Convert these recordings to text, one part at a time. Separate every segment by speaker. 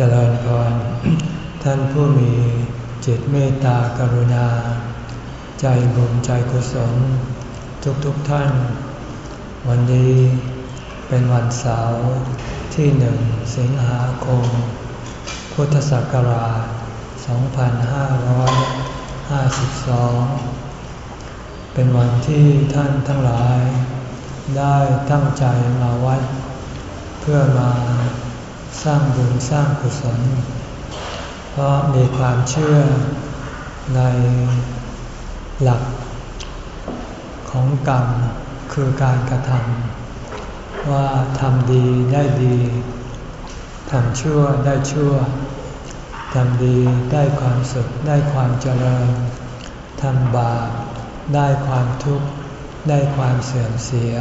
Speaker 1: เจริญพรท่านผู้มีจิตเมตตากรุณา ใจบุญใจกุศล ทุกๆทท่าน วันนี้เป็นวันเสาร์ที่หนึ่งสิงหาคม พุทธศักราช 2552 เป็นวันที่ท่านทั้งหลาย ได้ตั้งใจมาวัด เพื่อมา สร้างบุญสร้างกุศล เพราะมีความเชื่อในหลักของกรรมคือการกระทำว่าทำดีได้ดีทำชั่วได้ชั่วทำดีได้ความสุขได้ความเจริญทำบาปได้ความทุกข์ได้ความเสื่อมเสีย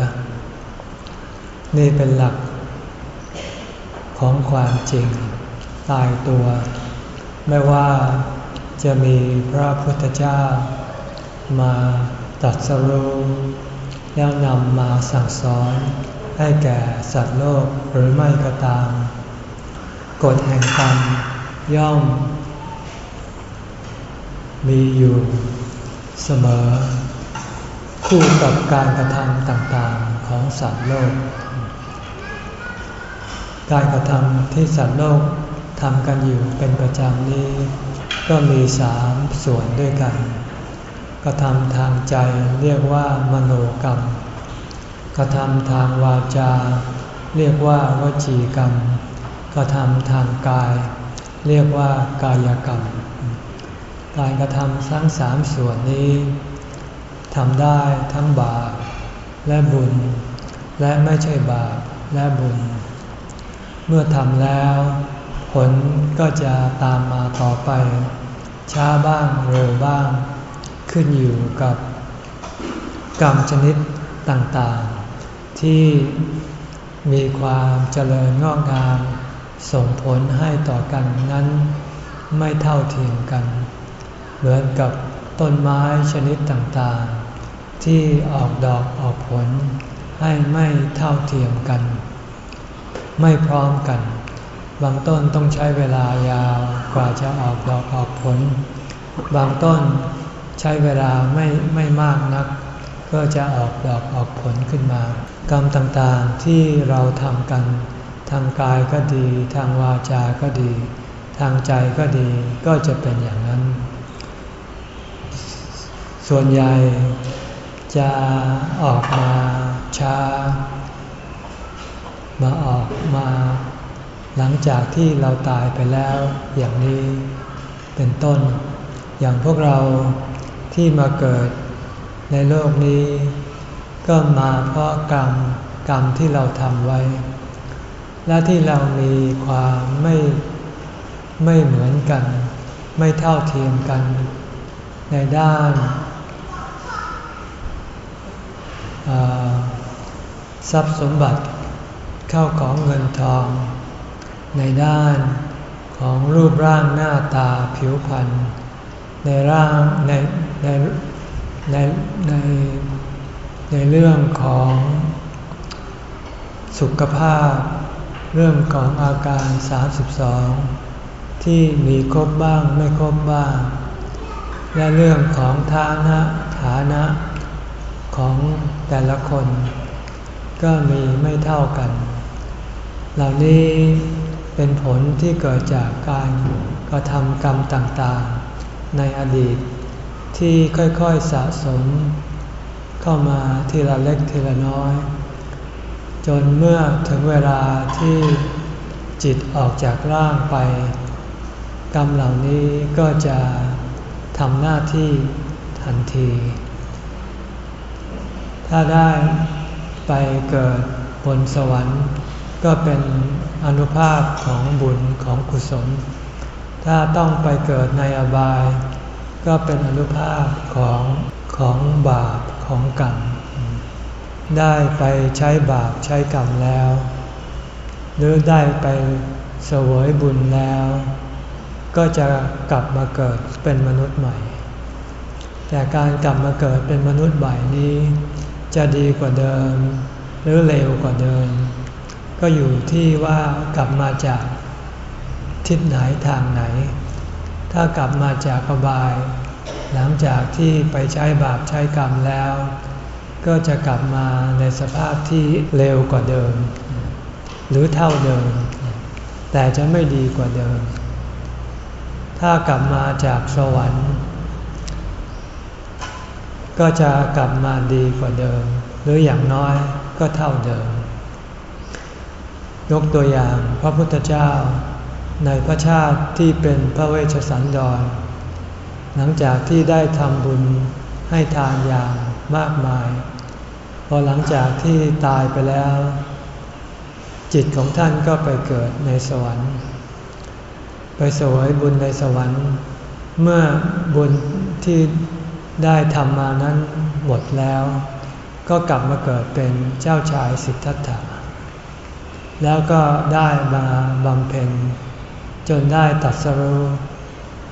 Speaker 1: นี่เป็นหลัก ของความจริง ตายตัว ไม่ว่าจะมีพระพุทธเจ้า มาตัดสรุแล้วนำมาสั่งสอนให้แก่สัตว์โลกหรือไม่ก็ตาม กฎแห่งกรรมย่อม มีอยู่เสมอ คู่กับการกระทำต่างๆของสัตว์โลก การกระทำที่สัตว์โลกทำกันอยู่เป็นประจำนี้ ก็มีสามส่วนด้วยกัน กระทำทางใจเรียกว่ามโนกรรม กระทำทางวาจา เรียกว่าวจีกรรม กระทำทางกาย เรียกว่ากายกรรม การกระทำทั้งสามส่วนนี้ทำได้ทั้งบาปและบุญ และไม่ใช่บาปและบุญ เมื่อทำแล้ว ผลก็จะตามมาต่อไป ช้าบ้างเร็วบ้าง ขึ้นอยู่กับกรรมชนิดต่างๆ ที่มีความเจริญงอกงามส่งผลให้ต่อกันนั้นไม่เท่าเทียมกัน เหมือนกับต้นไม้ชนิดต่างๆ ที่ออกดอกออกผลให้ไม่เท่าเทียมกัน ไม่พร้อมกัน บางต้นต้องใช้เวลายาวกว่าจะออกดอกออกผล บางต้นใช้เวลาไม่ไม่มากนัก ก็จะออกดอกออกผลขึ้นมา กรรมต่างๆที่เราทำกัน ทางกายก็ดี ทางวาจาก็ดี ทางใจก็ดีก็จะเป็นอย่างนั้น ส่วนใหญ่จะออกมาช้า มาออกมา หลังจากที่เราตายไปแล้วอย่างนี้เป็นต้น อย่างพวกเราที่มาเกิดในโลกนี้ ก็มาเพราะกรรมกรรมที่เราทำไว้ และที่เรามีความไม่ไม่เหมือนกัน ไม่เท่าเทียมกัน ในด้านทรัพย์สมบัติ เข้าของเงินทอง ในด้านของรูปร่างหน้าตาผิวพรรณในร่างในในในในในเรื่องของสุขภาพ เรื่องของอาการ 32 ที่มีครบบ้างไม่ครบบ้าง และเรื่องของฐานะฐานะของแต่ละคน ก็มีไม่เท่ากัน เหล่านี้เป็นผลที่เกิดจากการกระทำกรรมต่างๆ ในอดีต ที่ค่อยๆสะสม เข้ามาทีละเล็กทีละน้อย จนเมื่อถึงเวลาที่จิตออกจากร่างไป กรรมเหล่านี้ก็จะทำหน้าที่ทันที ถ้าได้ไปเกิดบนสวรรค์ ก็เป็นอนุภาพของบุญของกุศล ถ้าต้องไปเกิดในอบาย ก็เป็นอนุภาพของของบาปของกรรม ได้ไปใช้บาปใช้กรรมแล้ว หรือได้ไปเสวยบุญแล้ว ก็จะกลับมาเกิดเป็นมนุษย์ใหม่ แต่การกลับมาเกิดเป็นมนุษย์ใหม่นี้ จะดีกว่าเดิม หรือเลวกว่าเดิม ก็อยู่ที่ว่ากลับมาจากทิศไหนทางไหน ถ้ากลับมาจากอบาย หลังจากที่ไปใช้บาปใช้กรรมแล้ว ก็จะกลับมาในสภาพที่เร็วกว่าเดิม หรือเท่าเดิม แต่จะไม่ดีกว่าเดิม ถ้ากลับมาจากสวรรค์ ก็จะกลับมาดีกว่าเดิม หรืออย่างน้อยก็เท่าเดิม ยกตัวอย่างพระพุทธเจ้า ในพระชาติที่เป็นพระเวชสันดร หลังจากที่ได้ทำบุญให้ทานอย่างมากมาย พอหลังจากที่ตายไปแล้ว จิตของท่านก็ไปเกิดในสวรรค์ ไปสวยบุญในสวรรค์ เมื่อบุญที่ได้ทำมานั้นหมดแล้ว ก็กลับมาเกิดเป็นเจ้าชายสิทธัตถะ แล้วก็ได้มาบำเพ็ญจนได้ตัดสรู้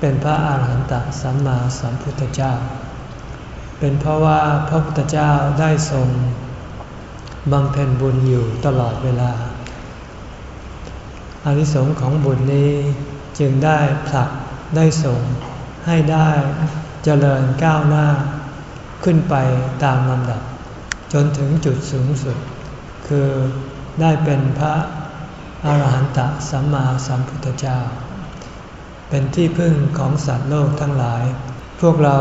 Speaker 1: เป็นพระอาหารหันตสัมมาสัมพุทธเจ้า เป็นเพราะว่าพระพุทธเจ้าได้ทรงบำเพ็ญบุญอยู่ตลอดเวลาอานิสงส์ของบุญนี้จึงได้ผลักได้ส่งให้ได้เจริญก้าวหน้า ขึ้นไปตามลำดับ จนถึงจุดสูงสุด คือ ได้เป็นพระอรหันตสัมมาสัมพุทธเจ้า เป็นที่พึ่งของสัตว์โลกทั้งหลาย พวกเรา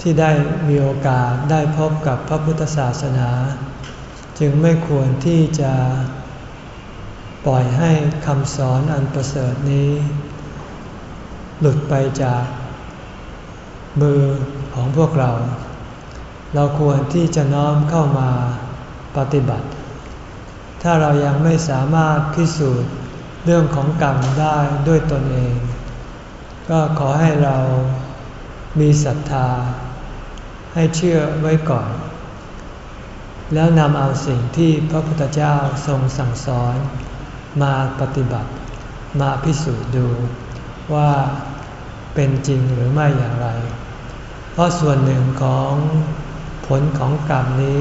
Speaker 1: ที่ได้มีโอกาสได้พบกับพระพุทธศาสนา จึงไม่ควรที่จะปล่อยให้คำสอนอันประเสริฐนี้ หลุดไปจากมือของพวกเรา เราควรที่จะน้อมเข้ามาปฏิบัติ ถ้าเรายังไม่สามารถพิสูจน์เรื่องของกรรมได้ด้วยตนเอง ก็ขอให้เรามีศรัทธา ให้เชื่อไว้ก่อน แล้วนำเอาสิ่งที่พระพุทธเจ้าทรงสั่งสอนมาปฏิบัติ มาพิสูจน์ดูว่าเป็นจริงหรือไม่อย่างไร เพราะส่วนหนึ่งของผลของกรรมนี้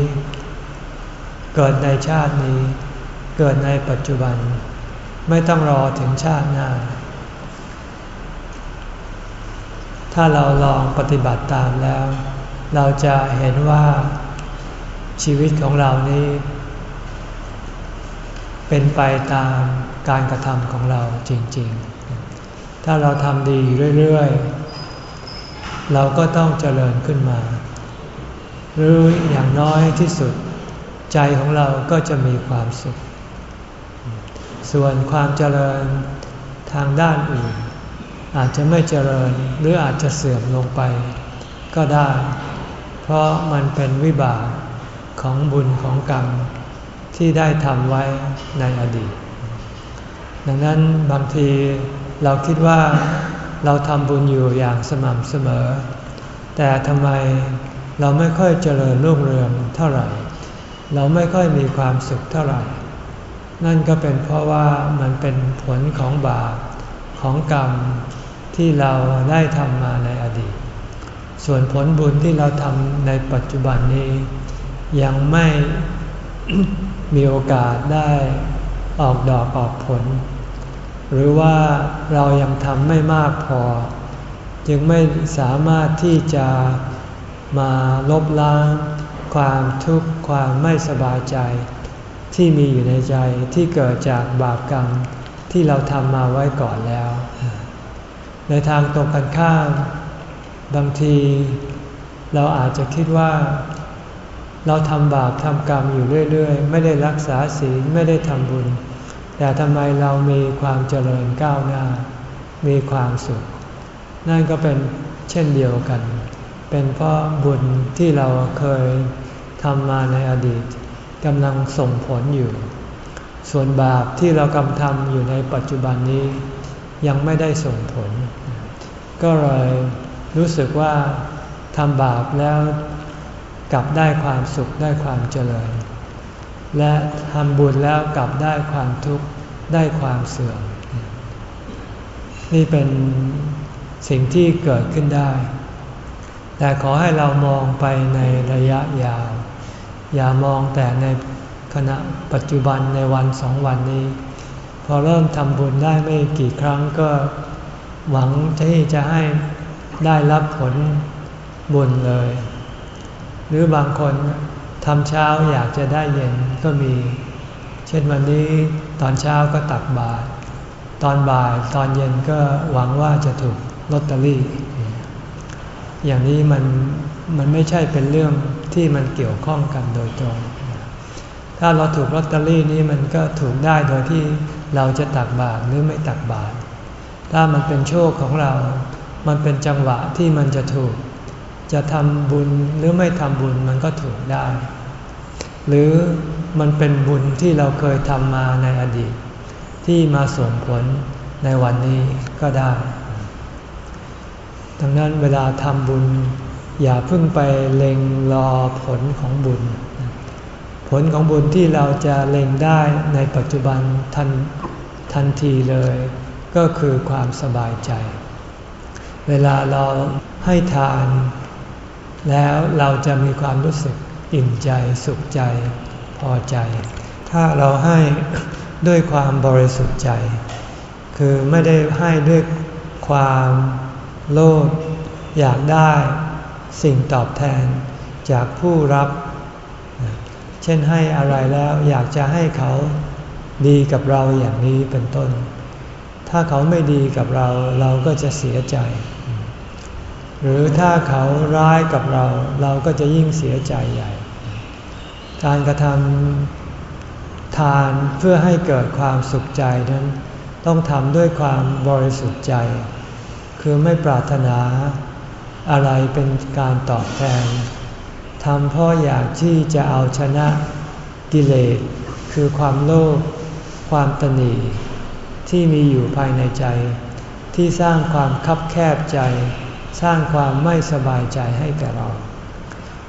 Speaker 1: เกิดในชาตินี้ เกิดในปัจจุบัน ไม่ต้องรอถึงชาติหน้า ถ้าเราลองปฏิบัติตามแล้ว เราจะเห็นว่าชีวิตของเรานี้ เป็นไปตามการกระทำของเราจริง ๆ ถ้าเราทำดีเรื่อยๆ เราก็ต้องเจริญขึ้นมา หรืออย่างน้อยที่สุด ใจของเราก็จะมีความสุข ส่วนความเจริญทางด้านอื่น อาจจะไม่เจริญหรืออาจจะเสื่อมลงไป ก็ได้ เพราะมันเป็นวิบากของบุญของกรรมที่ได้ทำไว้ในอดีต ดังนั้นบางทีเราคิดว่าเราทำบุญอยู่อย่างสม่ำเสมอ แต่ทำไมเราไม่ค่อยเจริญรุ่งเรืองเท่าไหร่ เราไม่ค่อยมีความสุขเท่าไหร่ นั่นก็เป็นเพราะว่ามันเป็นผลของบาปของกรรมที่เราได้ทำมาในอดีต ส่วนผลบุญที่เราทำในปัจจุบันนี้ ยังไม่มีโอกาสได้ออกดอกออกผล หรือว่าเรายังทำไม่มากพอ จึงไม่สามารถที่จะมาลบล้าง ความทุกข์ความไม่สบายใจ ที่มีอยู่ในใจที่เกิดจากบาปกรรมที่เราทำมาไว้ก่อนแล้ว ในทางตรงกันข้ามบางทีเราอาจจะคิดว่า เราทำบาปทำกรรมอยู่เรื่อย ๆ ไม่ได้รักษาศีลไม่ได้ทำบุญ แต่ทำไมเรามีความเจริญก้าวหน้า มีความสุข นั่นก็เป็นเช่นเดียวกัน เป็นเพราะบุญที่เราเคยทำมาในอดีต กำลังส่งผลอยู่ ส่วนบาปที่เรากำทำอยู่ในปัจจุบันนี้ ยังไม่ได้ส่งผล ก็เลยรู้สึกว่าทำบาปแล้วกลับได้ความสุขได้ความเจริญ และทำบุญแล้วกลับได้ความทุกข์ได้ความเสื่อม นี่เป็นสิ่งที่เกิดขึ้นได้ แต่ขอให้เรามองไปในระยะยาว อย่ามองแต่ในขณะปัจจุบันในวันสองวันนี้ พอเริ่มทำบุญได้ไม่กี่ครั้งก็หวังที่จะให้ได้รับผลบุญเลย หรือบางคนทำเช้าอยากจะได้เย็นก็มี เช่นวันนี้ตอนเช้าก็ตักบาตรตอนบ่ายตอนเย็นก็หวังว่าจะถูกลอตเตอรี่ อย่างนี้มัน มันไม่ใช่เป็นเรื่องที่มันเกี่ยวข้องกันโดยตรง ถ้าเราถูกลอตเตอรี่นี้มันก็ถูกได้โดยที่เราจะตักบาตรหรือไม่ตักบาตร ถ้ามันเป็นโชคของเรา มันเป็นจังหวะที่มันจะถูก จะทำบุญหรือไม่ทำบุญมันก็ถูกได้ หรือมันเป็นบุญที่เราเคยทำมาในอดีต ที่มาส่งผลในวันนี้ก็ได้ ดังนั้นเวลาทำบุญ อย่าเพิ่งไปเล็งรอผลของบุญ ผลของบุญที่เราจะเล็งได้ในปัจจุบันทันทันทีเลย ก็คือความสบายใจ เวลาเราให้ทาน แล้วเราจะมีความรู้สึกอิ่มใจสุขใจ พอใจ ถ้าเราให้ด้วยความบริสุทธิ์ใจ คือไม่ได้ให้ด้วยความโลภอยากได้ สิ่งตอบแทนจากผู้รับ เช่นให้อะไรแล้วอยากจะให้เขาดีกับเราอย่างนี้เป็นต้น ถ้าเขาไม่ดีกับเราเราก็จะเสียใจ หรือถ้าเขาร้ายกับเราเราก็จะยิ่งเสียใจใหญ่ การกระทำทานเพื่อให้เกิดความสุขใจนั้น ต้องทำด้วยความบริสุทธิ์ใจ คือไม่ปรารถนา อะไรเป็นการตอบแทนทำเพราะอยากที่จะเอาชนะกิเลสคือความโลภความตนีที่มีอยู่ภายในใจ ที่สร้างความคับแคบใจ สร้างความไม่สบายใจให้แก่เรา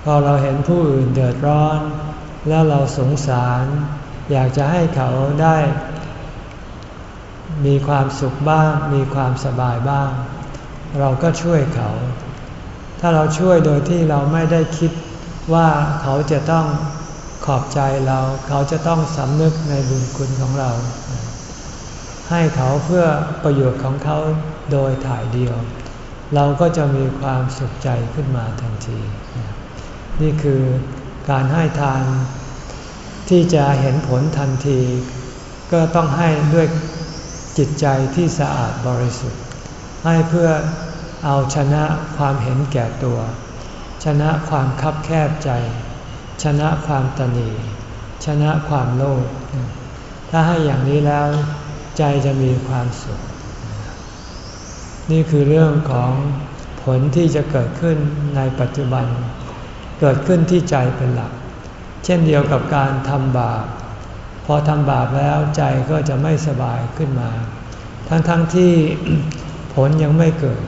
Speaker 1: พอเราเห็นผู้อื่นเดือดร้อน แล้วเราสงสาร อยากจะให้เขาได้ มีความสุขบ้าง มีความสบายบ้าง เราก็ช่วยเขา ถ้าเราช่วยโดยที่เราไม่ได้คิดว่าเขาจะต้องขอบใจเรา เขาจะต้องสำนึกในบุญคุณของเรา ให้เขาเพื่อประโยชน์ของเขาโดยถ่ายเดียว เราก็จะมีความสุขใจขึ้นมาทันที นี่คือการให้ทานที่จะเห็นผลทันที ก็ต้องให้ด้วยจิตใจที่สะอาดบริสุทธิ์ ให้เพื่อ เอาชนะความเห็นแก่ตัว ชนะความคับแคบใจ ชนะความตนีชนะความโลภถ้าให้อย่างนี้แล้วใจจะมีความสุข นี่คือเรื่องของผลที่จะเกิดขึ้นในปัจจุบัน เกิดขึ้นที่ใจเป็นหลัก เช่นเดียวกับการทำบาปพอทำบาปแล้วใจก็จะไม่สบายขึ้นมา ทั้งๆทที่ผลยังไม่เกิด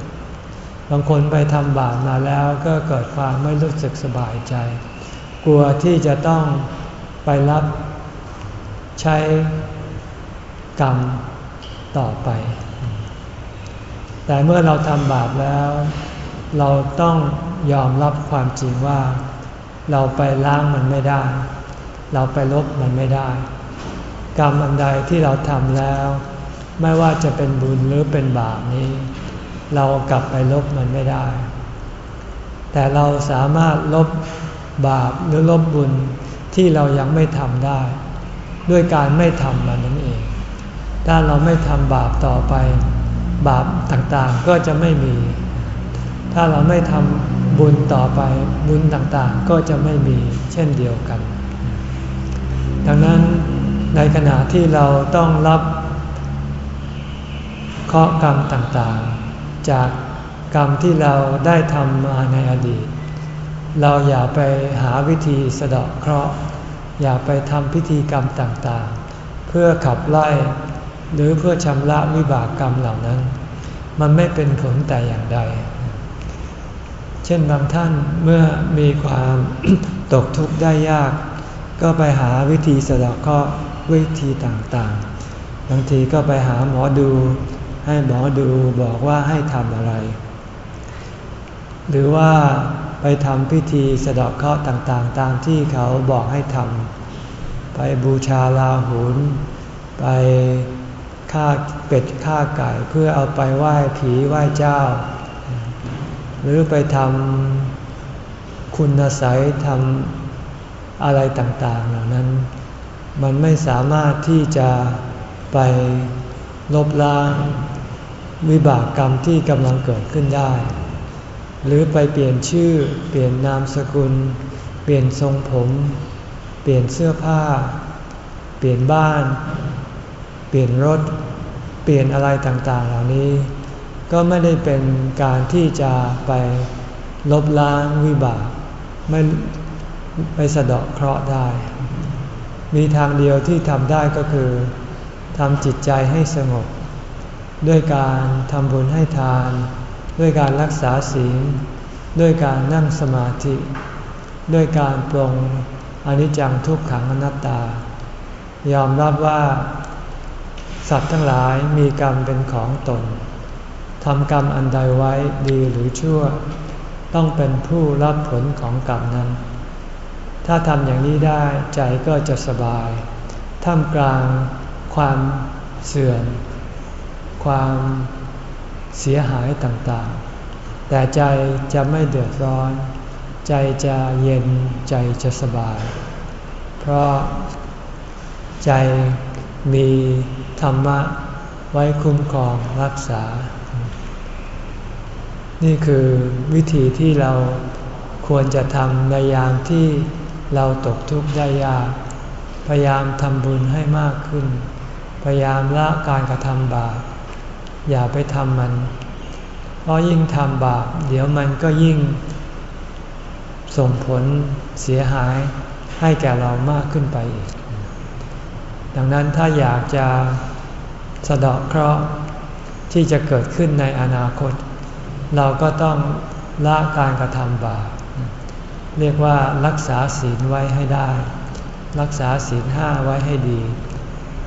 Speaker 1: บางคนไปทำบาปมาแล้วก็เกิดความไม่รู้สึกสบายใจ กลัวที่จะต้องไปรับใช้กรรมต่อไป แต่เมื่อเราทำบาปแล้ว เราต้องยอมรับความจริงว่า เราไปล้างมันไม่ได้ เราไปลบมันไม่ได้ กรรมอันใดที่เราทำแล้ว ไม่ว่าจะเป็นบุญหรือเป็นบาปนี้ เรากลับไปลบมันไม่ได้ แต่เราสามารถลบบาปหรือลบบุญที่เรายังไม่ทำได้ ด้วยการไม่ทำมันนั่นเอง ถ้าเราไม่ทำบาปต่อไป บาปต่างๆก็จะไม่มี ถ้าเราไม่ทำบุญต่อไปบุญต่างๆก็จะไม่มีเช่นเดียวกัน ดังนั้นในขณะที่เราต้องรับเคราะห์กรรมต่างๆ จากกรรมที่เราได้ทำมาในอดีต เราอย่าไปหาวิธีสะเดาะเคราะห์ อย่าไปทำพิธีกรรมต่างๆ เพื่อขับไล่ หรือเพื่อชำระวิบากกรรมเหล่านั้น มันไม่เป็นผลแต่อย่างใด เช่นบางท่านเมื่อมีความตกทุกข์ได้ยาก ก็ไปหาวิธีสะเดาะเคราะห์วิธีต่างๆ บางทีก็ไปหาหมอดู ให้หมอดูบอกว่าให้ทำอะไร หรือว่าไปทำพิธีสะดาะเคราะห์ต่างๆ ตามที่เขาบอกให้ทำไปบูชาลาหุนไปฆ่าเป็ดฆ่าไก่เพื่อเอาไปไหว้ผีไหว้เจ้า หรือไปทำคุณศัยทำอะไรต่างๆ เหล่านั้น มันไม่สามารถที่จะไปลบล้าง วิบากกรรมที่กำลังเกิดขึ้นได้ หรือไปเปลี่ยนชื่อ เปลี่ยนนามสกุล เปลี่ยนทรงผม เปลี่ยนเสื้อผ้า เปลี่ยนบ้าน เปลี่ยนรถ เปลี่ยนอะไรต่างๆ เหล่านี้ ก็ไม่ได้เป็นการที่จะไปลบล้างวิบากไม่ไปสะเดาะเคราะห์ได้ มีทางเดียวที่ทำได้ก็คือทำจิตใจให้สงบ ด้วยการทำบุญให้ทาน ด้วยการรักษาศีล ด้วยการนั่งสมาธิ ด้วยการปรงอนิจจังทุกขังอนัตตา ยอมรับว่า สัตว์ทั้งหลายมีกรรมเป็นของตนทำกรรมอันใดไว้ดีหรือชั่ว ต้องเป็นผู้รับผลของกรรมนั้น ถ้าทำอย่างนี้ได้ใจก็จะสบาย ท่ามกลางความเสื่อม ความเสียหายต่างๆ แต่ใจจะไม่เดือดร้อน ใจจะเย็นใจจะสบาย เพราะใจมีธรรมะไว้คุ้มครองรักษา นี่คือวิธีที่เราควรจะทำในยามที่เราตกทุกข์ได้ยาก พยายามทำบุญให้มากขึ้น พยายามละการกระทำบาป อย่าไปทำมัน เพราะยิ่งทำบาป เดี๋ยวมันก็ยิ่ง ส่งผลเสียหายให้แก่เรามากขึ้นไปอีก ดังนั้นถ้าอยากจะสะเดาะเคราะห์ที่จะเกิดขึ้นในอนาคต เราก็ต้องละการกระทำบาป เรียกว่ารักษาศีลไว้ให้ได้ รักษาศีลห้าไว้ให้ดี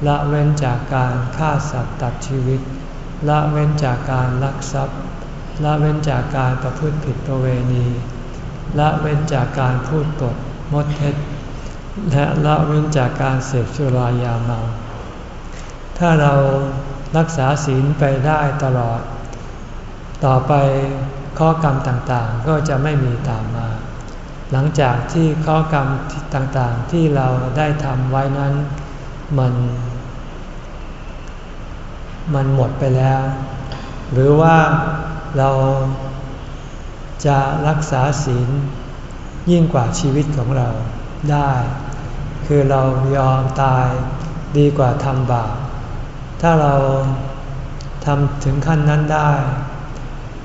Speaker 1: ละเว้นจากการฆ่าสัตว์ตัดชีวิต ละเว้นจากการลักทรัพย์ ละเว้นจากการประพฤติผิดประเวณี ละเว้นจากการพูดปดมดเท็จ และละเว้นจากการเสพสุรายาเมา ถ้าเรารักษาศีลไปได้ตลอด ต่อไปข้อกรรมต่างๆก็จะไม่มีตามมา หลังจากที่ข้อกรรมต่างๆที่เราได้ทำไว้นั้น มัน มันหมดไปแล้ว หรือว่าเราจะรักษาศีลยิ่งกว่าชีวิตของเราได้ คือเรายอมตายดีกว่าทำบาป ถ้าเราทำถึงขั้นนั้นได้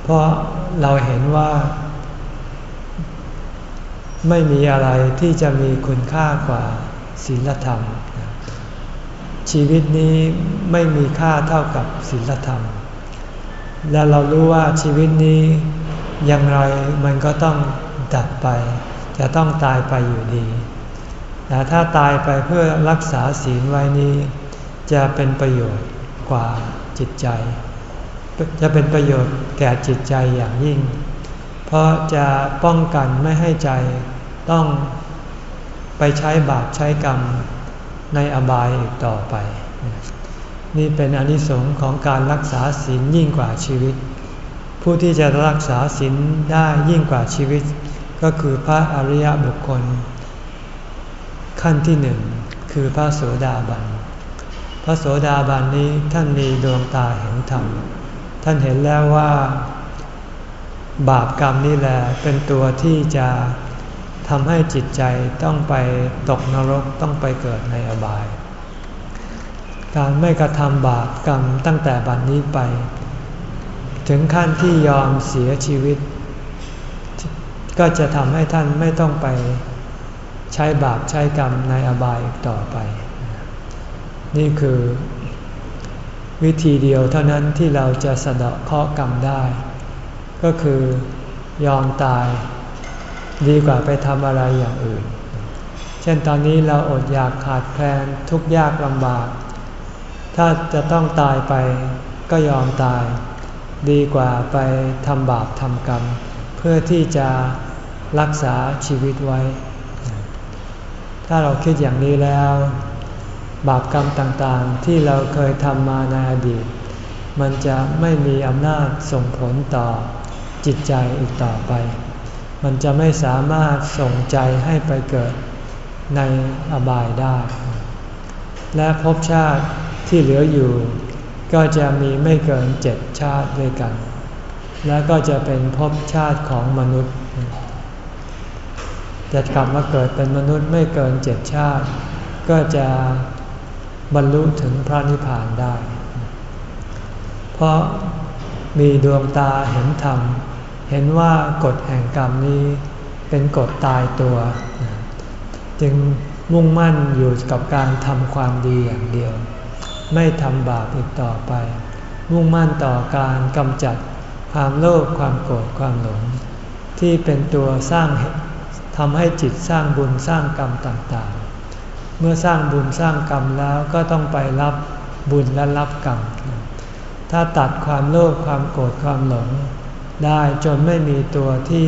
Speaker 1: เพราะเราเห็นว่า ไม่มีอะไรที่จะมีคุณค่ากว่าศีลธรรม ชีวิตนี้ไม่มีค่าเท่ากับศีลธรรม และเรารู้ว่าชีวิตนี้อย่างไรมันก็ต้องดับไป จะต้องตายไปอยู่ดีแต่ถ้าตายไปเพื่อรักษาศีลไว้นี้ จะเป็นประโยชน์กว่าจิตใจ จะเป็นประโยชน์แก่จิตใจอย่างยิ่ง เพราะจะป้องกันไม่ให้ใจต้องไปใช้บาปใช้กรรม ในอบายอีกต่อไป นี่เป็นอนิสงค์ของการรักษาศีลยิ่งกว่าชีวิต ผู้ที่จะรักษาศีลได้ยิ่งกว่าชีวิต ก็คือพระอริยบุคคล ขั้นที่หนึ่งคือพระโสดาบัน พระโสดาบันนี้ท่านมีดวงตาเห็นธรรม ท่านเห็นแล้วว่า บาปกรรมนี่แหละเป็นตัวที่จะ ทำให้จิตใจต้องไปตกนรกต้องไปเกิดในอบาย การไม่กระทำบาปกรรมตั้งแต่บัดนนี้ไป ถึงขั้นที่ยอมเสียชีวิต ก็จะทำให้ท่านไม่ต้องไปใช้บาปใช้กรรมในอบายต่อไป นี่คือวิธีเดียวเท่านั้นที่เราจะสะเดาะข้อกรรมได้ ก็คือยอมตาย ดีกว่าไปทำอะไรอย่างอื่น เช่นตอนนี้เราอดอยากขาดแคลนทุกยากลำบาก ถ้าจะต้องตายไปก็ยอมตาย ดีกว่าไปทำบาปทำกรรม เพื่อที่จะรักษาชีวิตไว้ ถ้าเราคิดอย่างนี้แล้ว บาปกรรมต่างๆ ที่เราเคยทำมาในอดีต มันจะไม่มีอำนาจส่งผลต่อจิตใจอีกต่อไป มันจะไม่สามารถส่งใจให้ไปเกิดในอบายได้ และภพชาติที่เหลืออยู่ ก็จะมีไม่เกินเจ็ดชาติด้วยกัน และก็จะเป็นภพชาติของมนุษย์ จะกลับมาเกิดเป็นมนุษย์ไม่เกินเจ็ดชาติ ก็จะบรรลุถึงพระนิพพานได้ เพราะมีดวงตาเห็นธรรม เห็นว่ากฎแห่งกรรมนี้เป็นกฎตายตัว จึงมุ่งมั่นอยู่กับการทำความดีอย่างเดียว ไม่ทำบาปอีกต่อไป มุ่งมั่นต่อการกำจัดความโลภความโกรธความหลง ที่เป็นตัวสร้างทำให้จิตสร้างบุญสร้างกรรมต่างๆ เมื่อสร้างบุญสร้างกรรมแล้วก็ต้องไปรับบุญและรับกรรม ถ้าตัดความโลภความโกรธความหลง ได้จนไม่มีตัวที่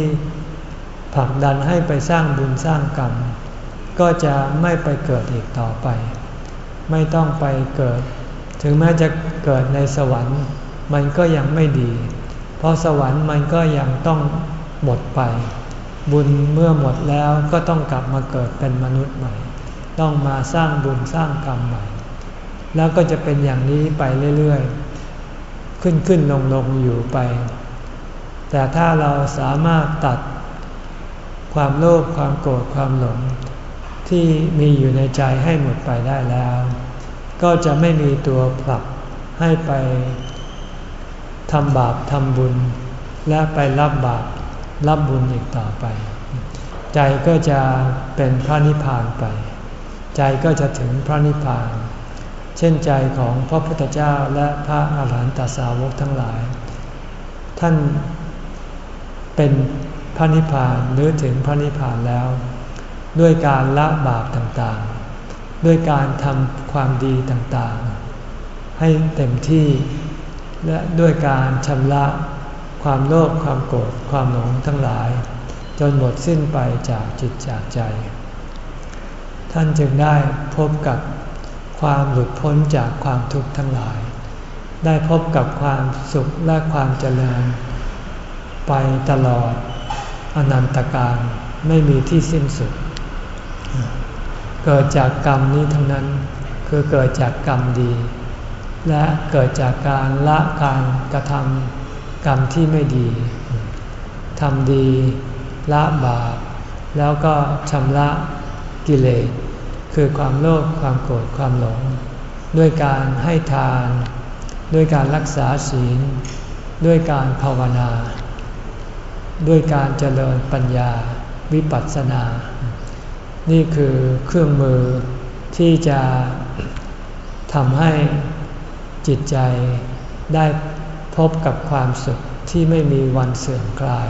Speaker 1: ผลักดันให้ไปสร้างบุญสร้างกรรม ก็จะไม่ไปเกิดอีกต่อไป ไม่ต้องไปเกิด ถึงแม้จะเกิดในสวรรค์ มันก็ยังไม่ดี เพราะสวรรค์มันก็ยังต้องหมดไป บุญเมื่อหมดแล้วก็ต้องกลับมาเกิดเป็นมนุษย์ใหม่ ต้องมาสร้างบุญสร้างกรรมใหม่ แล้วก็จะเป็นอย่างนี้ไปเรื่อยๆ ขึ้นขึ้นลงลงอยู่ไป แต่ถ้าเราสามารถตัดความโลภความโกรธความหลง ที่มีอยู่ในใจให้หมดไปได้แล้ว ก็จะไม่มีตัวผลักให้ไปทำบาปทำบุญ และไปรับบาปรับบุญอีกต่อไป ใจก็จะเป็นพระนิพพานไป ใจก็จะถึงพระนิพพาน เช่นใจของพระพุทธเจ้าและพระอาหารหันตสาวกทั้งหลาย ท่าน เป็นพระนิพพานหรือถึงพระนิพพานแล้ว ด้วยการละบาปต่างๆ ด้วยการทำความดีต่างๆ ให้เต็มที่และด้วยการชำระความโลภความโกรธความหลงทั้งหลาย จนหมดสิ้นไปจากจิตจากใจ ท่านจึงได้พบกับความหลุดพ้นจากความทุกข์ทั้งหลาย ได้พบกับความสุขและความเจริญ ไปตลอดอนันตการไม่มีที่สิ้นสุด เกิดจากกรรมนี้ทั้งนั้นคือเกิดจากกรรมดี และเกิดจากการละการกระทำกรรมที่ไม่ดีทำดีละบาปแล้วก็ชำระกิเลสคือความโลภความโกรธความหลง ด้วยการให้ทาน ด้วยการรักษาศีล ด้วยการภาวนา ด้วยการเจริญปัญญาวิปัสสนา นี่คือเครื่องมือที่จะทำให้จิตใจได้พบกับความสุขที่ไม่มีวันเสื่อมคลาย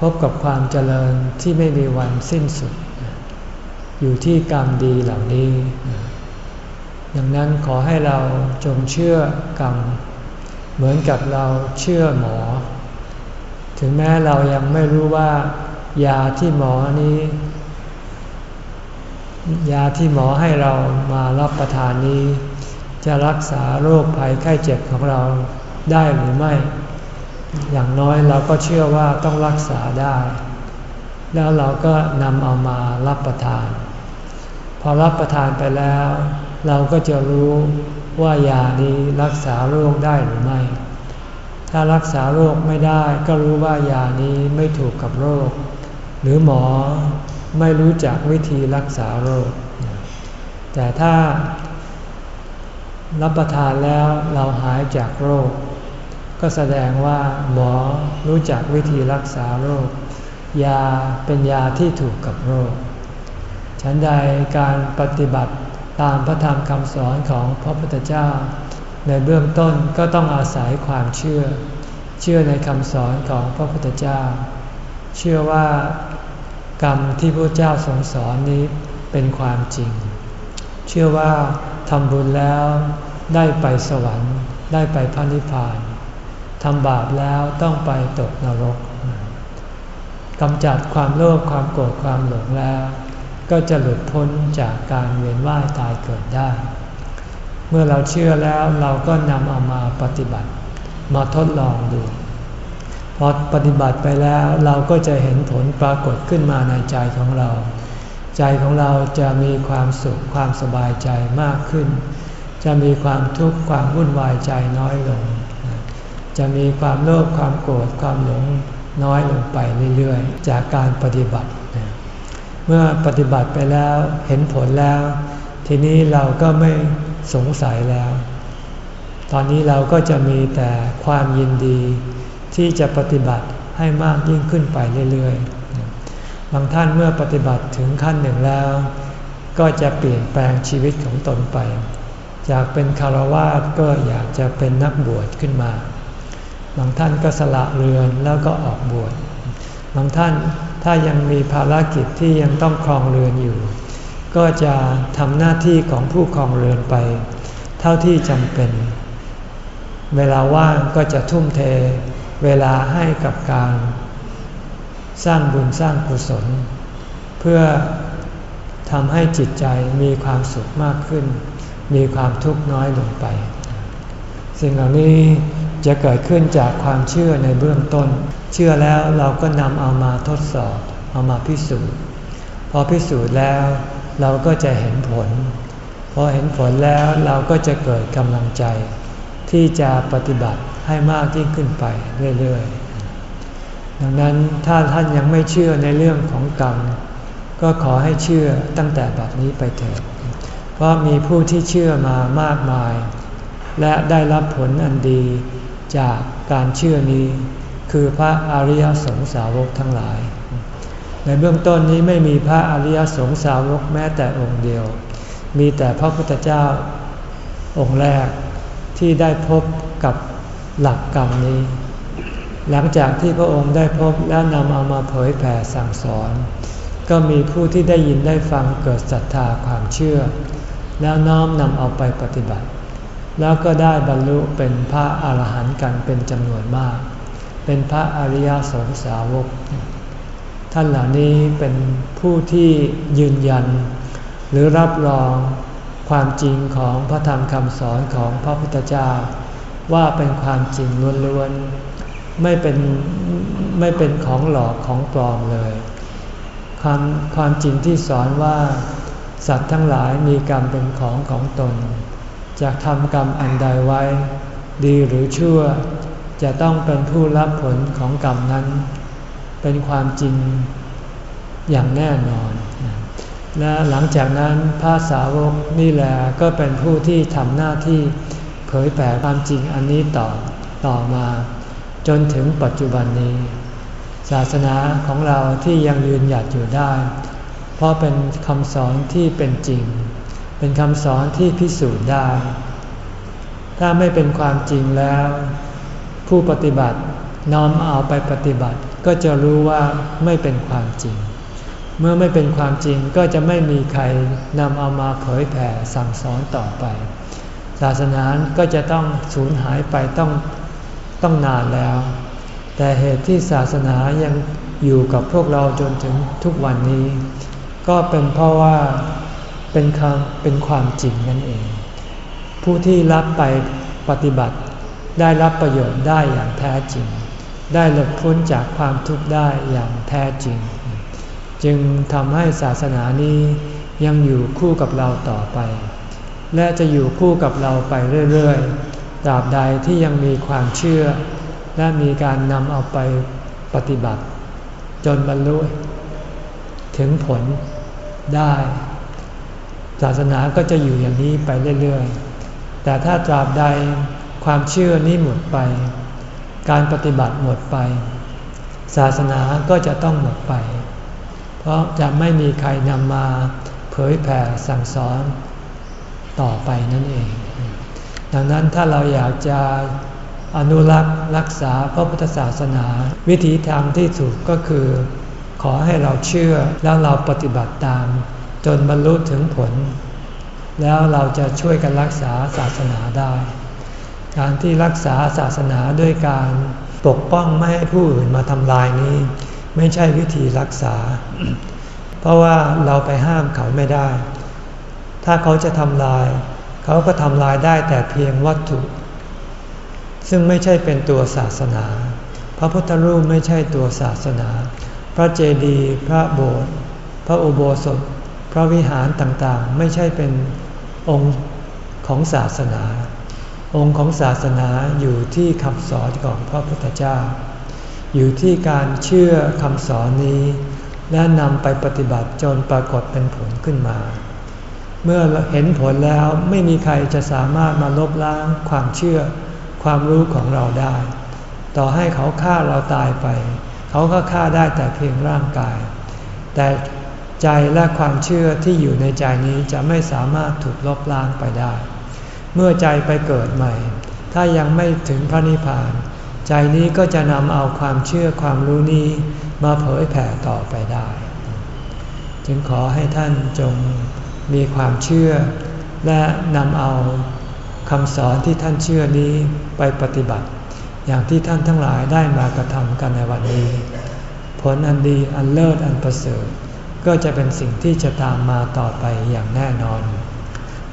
Speaker 1: พบกับความเจริญที่ไม่มีวันสิ้นสุด อยู่ที่กรรมดีเหล่านี้ ดังนั้นขอให้เราจงเชื่อกรรม เหมือนกับเราเชื่อหมอ ถึงแม้เรายังไม่รู้ว่ายาที่หมอนี้ ยาที่หมอให้เรามารับประทานนี้ จะรักษาโรคภัยไข้เจ็บของเราได้หรือไม่ อย่างน้อยเราก็เชื่อว่าต้องรักษาได้ แล้วเราก็นำเอามารับประทาน พอรับประทานไปแล้ว เราก็จะรู้ว่ายานี้รักษาโรคได้หรือไม่ ถ้ารักษาโรคไม่ได้ก็รู้ว่ายานี้ไม่ถูกกับโรค หรือหมอไม่รู้จักวิธีรักษาโรค แต่ถ้ารับประทานแล้วเราหายจากโรค ก็แสดงว่าหมอรู้จักวิธีรักษาโรค ยาเป็นยาที่ถูกกับโรค ฉันใดการปฏิบัติตามพระธรรมคำสอนของพระพุทธเจ้า ในเบื้องต้นก็ต้องอาศัยความเชื่อ เชื่อในคำสอนของพระพุทธเจ้า เชื่อว่ากรรมที่พระเจ้าทรงสอนนี้เป็นความจริง เชื่อว่าทำบุญแล้วได้ไปสวรรค์ได้ไปพระนิพพานทำบาปแล้วต้องไปตกนรกกำจัดความโลภความโกรธความหลงแล้ว ก็จะหลุดพ้นจากการเวียนว่ายตายเกิดได้ เมื่อเราเชื่อแล้วเราก็นำเอามาปฏิบัติ มาทดลองดู พอปฏิบัติไปแล้วเราก็จะเห็นผลปรากฏขึ้นมาในใจของเรา ใจของเราจะมีความสุขความสบายใจมากขึ้น จะมีความทุกข์ความวุ่นวายใจน้อยลง จะมีความโลภความโกรธความหลงน้อยลงไปเรื่อยๆ จากการปฏิบัติ เมื่อปฏิบัติไปแล้วเห็นผลแล้ว ทีนี้เราก็ไม่ สงสัยแล้ว ตอนนี้เราก็จะมีแต่ความยินดีที่จะปฏิบัติให้มากยิ่งขึ้นไปเรื่อยๆ บางท่านเมื่อปฏิบัติถึงขั้นหนึ่งแล้ว ก็จะเปลี่ยนแปลงชีวิตของตนไป จากเป็นคารวาสก็อยากจะเป็นนักบวชขึ้นมา บางท่านก็สละเรือนแล้วก็ออกบวช บางท่านถ้ายังมีภารกิจที่ยังต้องครองเรือนอยู่ ก็จะทำหน้าที่ของผู้ครองเรือนไป เท่าที่จำเป็น เวลาว่างก็จะทุ่มเท เวลาให้กับการ สร้างบุญสร้างกุศล เพื่อทำให้จิตใจมีความสุขมากขึ้น มีความทุกข์น้อยลงไป สิ่งเหล่านี้จะเกิดขึ้นจากความเชื่อในเบื้องต้น เชื่อแล้วเราก็นำเอามาทดสอบ เอามาพิสูจน์ พอพิสูจน์แล้ว เราก็จะเห็นผล พอเห็นผลแล้วเราก็จะเกิดกำลังใจ ที่จะปฏิบัติให้มากยิ่งขึ้นไปเรื่อยๆ ดังนั้นถ้าท่านยังไม่เชื่อในเรื่องของกรรม ก็ขอให้เชื่อตั้งแต่บัดนี้ไปเถิด เพราะมีผู้ที่เชื่อมามากมาย และได้รับผลอันดีจากการเชื่อนี้ คือพระอริยสงสาวกทั้งหลาย ในเบื้องต้นนี้ไม่มีพระอริยสงสาวกแม้แต่องค์เดียว มีแต่พระพุทธเจ้าองค์แรกที่ได้พบกับหลักกรรมนี้ หลังจากที่พระองค์ได้พบแล้วนำเอามาเผยแผ่สั่งสอน ก็มีผู้ที่ได้ยินได้ฟังเกิดศรัทธาความเชื่อ แล้วน้อมนำเอาไปปฏิบัติ แล้วก็ได้บรรลุเป็นพระอาหารหันต์กันเป็นจำนวนมาก เป็นพระอริยสงสาวก ท่านเหล่านี้เป็นผู้ที่ยืนยัน หรือรับรองความจริงของพระธรรมคำสอนของพระพุทธเจ้า ว่าเป็นความจริงล้วนๆไม่เป็นไม่เป็นของหลอกของปลอมเลย ความความจริงที่สอนว่าสัตว์ทั้งหลายมีกรรมเป็นของของตนจะทำกรรมอันใดไว้ ดีหรือชั่ว จะต้องเป็นผู้รับผลของกรรมนั้น เป็นความจริงอย่างแน่นอน และหลังจากนั้นพระสาวกนี่แหละก็เป็นผู้ที่ทำหน้าที่เผยแผ่ความจริงอันนี้ต่อต่อมา จนถึงปัจจุบันนี้ ศาสนาของเราที่ยังยืนหยัดอยู่ได้ เพราะเป็นคำสอนที่เป็นจริง เป็นคำสอนที่พิสูจน์ได้ ถ้าไม่เป็นความจริงแล้ว ผู้ปฏิบัติน้อมเอาไปปฏิบัติ ก็จะรู้ว่าไม่เป็นความจริง เมื่อไม่เป็นความจริงก็จะไม่มีใครนำเอามาเผยแผ่สั่งสอนต่อไป ศาสนาก็จะต้องสูญหายไปต้องต้องนานแล้ว แต่เหตุที่ศาสนายังอยู่กับพวกเราจนถึงทุกวันนี้ ก็เป็นเพราะว่าเป็นคำเป็นความจริงนั่นเอง ผู้ที่รับไปปฏิบัติได้รับประโยชน์ได้อย่างแท้จริง ได้หลุดพ้นจากความทุกข์ได้อย่างแท้จริง จึงทำให้ศาสนานี้ยังอยู่คู่กับเราต่อไป และจะอยู่คู่กับเราไปเรื่อยๆตราบใดที่ยังมีความเชื่อ และมีการนำเอาไปปฏิบัติ จนบรรลุถึงผลได้ ศาสนาก็จะอยู่อย่างนี้ไปเรื่อยๆ แต่ถ้าตราบใดความเชื่อนี้หมดไป การปฏิบัติหมดไป ศาสนาก็จะต้องหมดไป เพราะจะไม่มีใครนำมาเผยแผ่สั่งสอนต่อไปนั่นเอง ดังนั้นถ้าเราอยากจะอนุรักษ์รักษาพระพุทธศาสนา วิธีทางที่ถูกก็คือ ขอให้เราเชื่อแล้วเราปฏิบัติตาม จนบรรลุถึงผล แล้วเราจะช่วยกันรักษาศาสนาได้ การที่รักษาศาสนาด้วยการปกป้องไม่ให้ผู้อื่นมาทำลายนี้ ไม่ใช่วิธีรักษา เพราะว่าเราไปห้ามเขาไม่ได้ ถ้าเขาจะทำลาย เขาก็ทำลายได้แต่เพียงวัตถุ ซึ่งไม่ใช่เป็นตัวศาสนา พระพุทธรูปไม่ใช่ตัวศาสนา พระเจดีย์พระโบสถ์พระอุโบสถ พระวิหารต่างๆ ไม่ใช่เป็นองค์ของศาสนา องค์ของศาสนาอยู่ที่คำสอนของพระพุทธเจ้า อยู่ที่การเชื่อคำสอนนี้ และนำไปปฏิบัติจนปรากฏเป็นผลขึ้นมา เมื่อเห็นผลแล้วไม่มีใครจะสามารถมาลบล้างความเชื่อ ความรู้ของเราได้ ต่อให้เขาฆ่าเราตายไป เขาก็ฆ่าได้แต่เพียงร่างกาย แต่ใจและความเชื่อที่อยู่ในใจนี้จะไม่สามารถถูกลบล้างไปได้ เมื่อใจไปเกิดใหม่ ถ้ายังไม่ถึงพระนิพพาน ใจนี้ก็จะนำเอาความเชื่อความรู้นี้มาเผยแผ่ต่อไปได้ จึงขอให้ท่านจงมีความเชื่อ และนำเอาคำสอนที่ท่านเชื่อนี้ไปปฏิบัติ อย่างที่ท่านทั้งหลายได้มากระทำกันในวันนี้ ผลอันดีอันเลิศอันประเสริฐก็จะเป็นสิ่งที่จะตามมาต่อไปอย่างแน่นอน